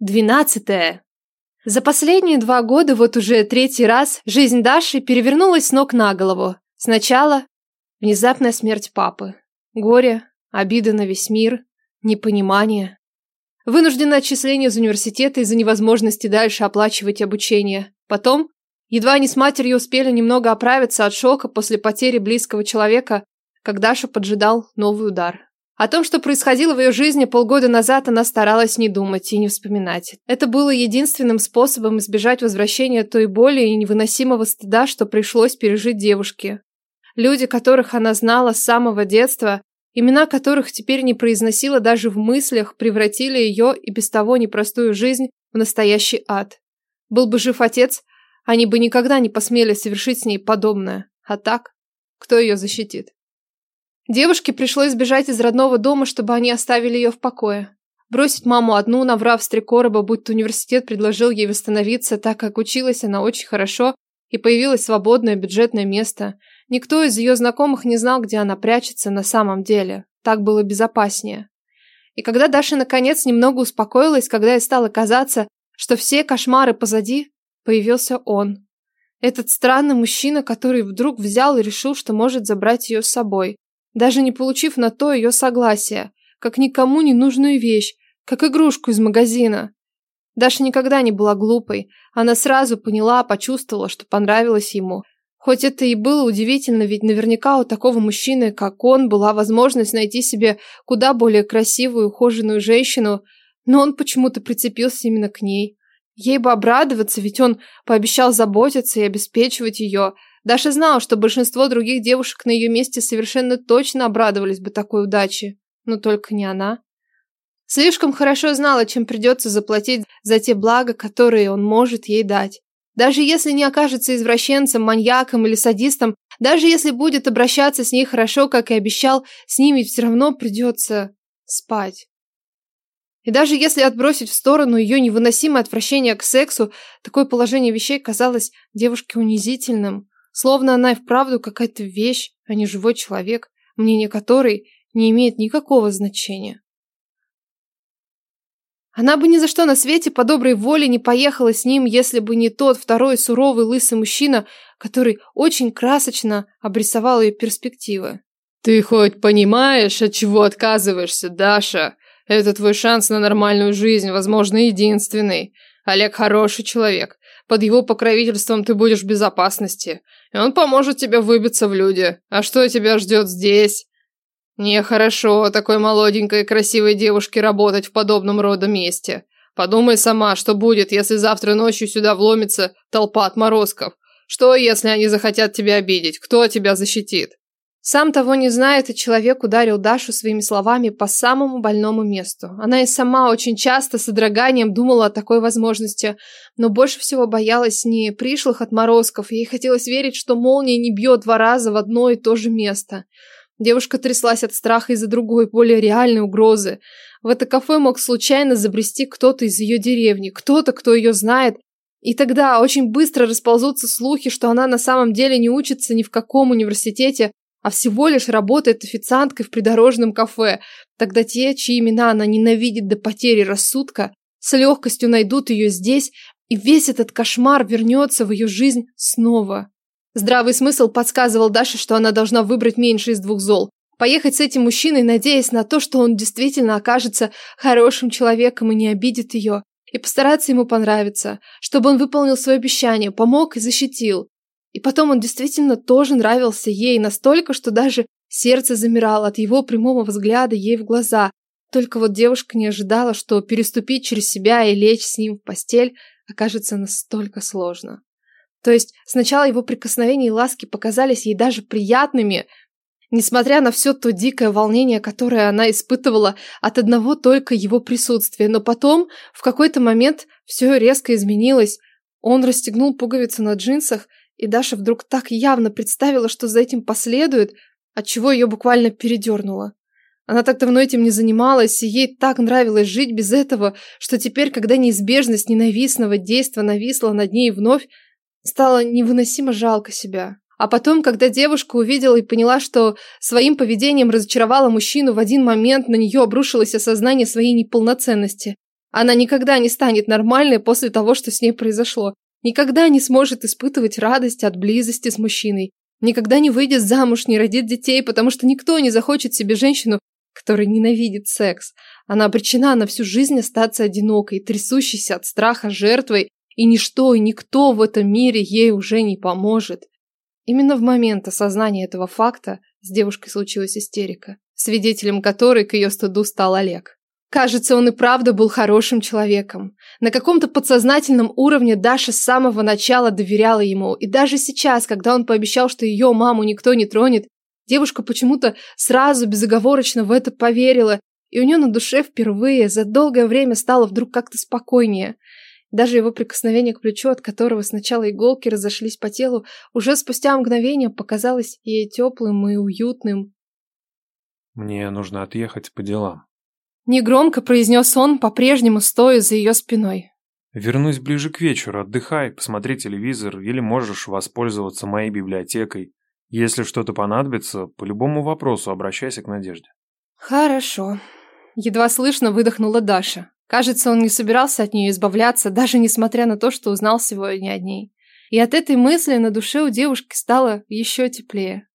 Двенадцатое. За последние два года, вот уже третий раз, жизнь Даши перевернулась с ног на голову. Сначала внезапная смерть папы. Горе, обида на весь мир, непонимание. Вынужденное отчисление из университета из-за невозможности дальше оплачивать обучение. Потом, едва они с матерью успели немного оправиться от шока после потери близкого человека, как Даша поджидал новый удар. О том, что происходило в ее жизни полгода назад, она старалась не думать и не вспоминать. Это было единственным способом избежать возвращения той боли и невыносимого стыда, что пришлось пережить девушке. Люди, которых она знала с самого детства, имена которых теперь не произносила даже в мыслях, превратили ее и без того непростую жизнь в настоящий ад. Был бы жив отец, они бы никогда не посмели совершить с ней подобное. А так, кто ее защитит? Девушке пришлось сбежать из родного дома, чтобы они оставили ее в покое. Бросить маму одну, наврав с три короба, будто университет предложил ей восстановиться, так как училась она очень хорошо, и появилось свободное бюджетное место. Никто из ее знакомых не знал, где она прячется на самом деле. Так было безопаснее. И когда Даша наконец немного успокоилась, когда ей стало казаться, что все кошмары позади, появился он. Этот странный мужчина, который вдруг взял и решил, что может забрать ее с собой даже не получив на то ее согласия, как никому не нужную вещь, как игрушку из магазина. Даша никогда не была глупой, она сразу поняла, почувствовала, что понравилось ему. Хоть это и было удивительно, ведь наверняка у такого мужчины, как он, была возможность найти себе куда более красивую, ухоженную женщину, но он почему-то прицепился именно к ней. Ей бы обрадоваться, ведь он пообещал заботиться и обеспечивать ее – Даша знала, что большинство других девушек на ее месте совершенно точно обрадовались бы такой удаче. Но только не она. Слишком хорошо знала, чем придется заплатить за те блага, которые он может ей дать. Даже если не окажется извращенцем, маньяком или садистом, даже если будет обращаться с ней хорошо, как и обещал, с ними все равно придется спать. И даже если отбросить в сторону ее невыносимое отвращение к сексу, такое положение вещей казалось девушке унизительным. Словно она и вправду какая-то вещь, а не живой человек, мнение которой не имеет никакого значения. Она бы ни за что на свете по доброй воле не поехала с ним, если бы не тот второй суровый лысый мужчина, который очень красочно обрисовал ее перспективы. «Ты хоть понимаешь, от чего отказываешься, Даша? Это твой шанс на нормальную жизнь, возможно, единственный. Олег хороший человек. Под его покровительством ты будешь в безопасности, и он поможет тебе выбиться в люди. А что тебя ждет здесь? Нехорошо такой молоденькой и красивой девушке работать в подобном рода месте. Подумай сама, что будет, если завтра ночью сюда вломится толпа отморозков. Что, если они захотят тебя обидеть? Кто тебя защитит? Сам того не зная, этот человек ударил Дашу своими словами по самому больному месту. Она и сама очень часто с содроганием думала о такой возможности, но больше всего боялась не пришлых отморозков, ей хотелось верить, что молния не бьет два раза в одно и то же место. Девушка тряслась от страха из-за другой, более реальной угрозы. В это кафе мог случайно забрести кто-то из ее деревни, кто-то, кто ее знает, и тогда очень быстро расползутся слухи, что она на самом деле не учится ни в каком университете, а всего лишь работает официанткой в придорожном кафе. Тогда те, чьи имена она ненавидит до потери рассудка, с легкостью найдут ее здесь, и весь этот кошмар вернется в ее жизнь снова. Здравый смысл подсказывал Даше, что она должна выбрать меньше из двух зол. Поехать с этим мужчиной, надеясь на то, что он действительно окажется хорошим человеком и не обидит ее, и постараться ему понравиться, чтобы он выполнил свое обещание, помог и защитил. И потом он действительно тоже нравился ей настолько, что даже сердце замирало от его прямого взгляда ей в глаза. Только вот девушка не ожидала, что переступить через себя и лечь с ним в постель окажется настолько сложно. То есть сначала его прикосновения и ласки показались ей даже приятными, несмотря на все то дикое волнение, которое она испытывала от одного только его присутствия. Но потом, в какой-то момент, все резко изменилось. Он расстегнул пуговицу на джинсах и Даша вдруг так явно представила, что за этим последует, отчего ее буквально передернуло. Она так давно этим не занималась, и ей так нравилось жить без этого, что теперь, когда неизбежность ненавистного действа нависла над ней вновь, стало невыносимо жалко себя. А потом, когда девушка увидела и поняла, что своим поведением разочаровала мужчину, в один момент на нее обрушилось осознание своей неполноценности. Она никогда не станет нормальной после того, что с ней произошло. Никогда не сможет испытывать радость от близости с мужчиной. Никогда не выйдет замуж, не родит детей, потому что никто не захочет себе женщину, которая ненавидит секс. Она обречена на всю жизнь остаться одинокой, трясущейся от страха жертвой, и ничто и никто в этом мире ей уже не поможет. Именно в момент осознания этого факта с девушкой случилась истерика, свидетелем которой к ее стыду стал Олег. Кажется, он и правда был хорошим человеком. На каком-то подсознательном уровне Даша с самого начала доверяла ему, и даже сейчас, когда он пообещал, что ее маму никто не тронет, девушка почему-то сразу безоговорочно в это поверила, и у нее на душе впервые за долгое время стало вдруг как-то спокойнее. Даже его прикосновение к плечу, от которого сначала иголки разошлись по телу, уже спустя мгновение показалось ей теплым и уютным. «Мне нужно отъехать по делам», Негромко произнес он, по-прежнему стоя за ее спиной. «Вернусь ближе к вечеру, отдыхай, посмотри телевизор или можешь воспользоваться моей библиотекой. Если что-то понадобится, по любому вопросу обращайся к Надежде». «Хорошо», — едва слышно выдохнула Даша. Кажется, он не собирался от нее избавляться, даже несмотря на то, что узнал сегодня о ней. И от этой мысли на душе у девушки стало еще теплее.